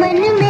मन में